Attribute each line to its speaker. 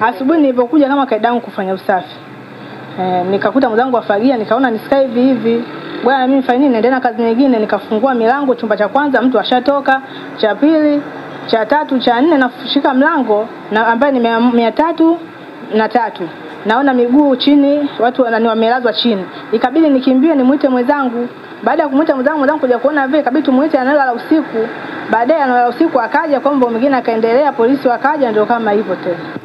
Speaker 1: Asubuhi nilipokuja kama kaida yangu kufanya usafi e, nikakuta mwenzangu afagia, nikaona nisikae hivi hivi, bwana mimi nifanye nini, niendelee na kazi nyingine. Nikafungua milango, chumba cha kwanza mtu ashatoka, cha pili, cha tatu, cha nne, nashika mlango na ambaye ni mia, mia tatu na tatu naona miguu chini, watu wanani wamelazwa chini, ikabidi nikimbie nimwite mwenzangu. Baada ya kumwita mwenzangu, mwenzangu kuja kuona vile, ikabidi tumwite analala usiku. Baadaye analala usiku, akaja kwamba mwingine akaendelea, polisi wakaja, ndio kama hivyo tena.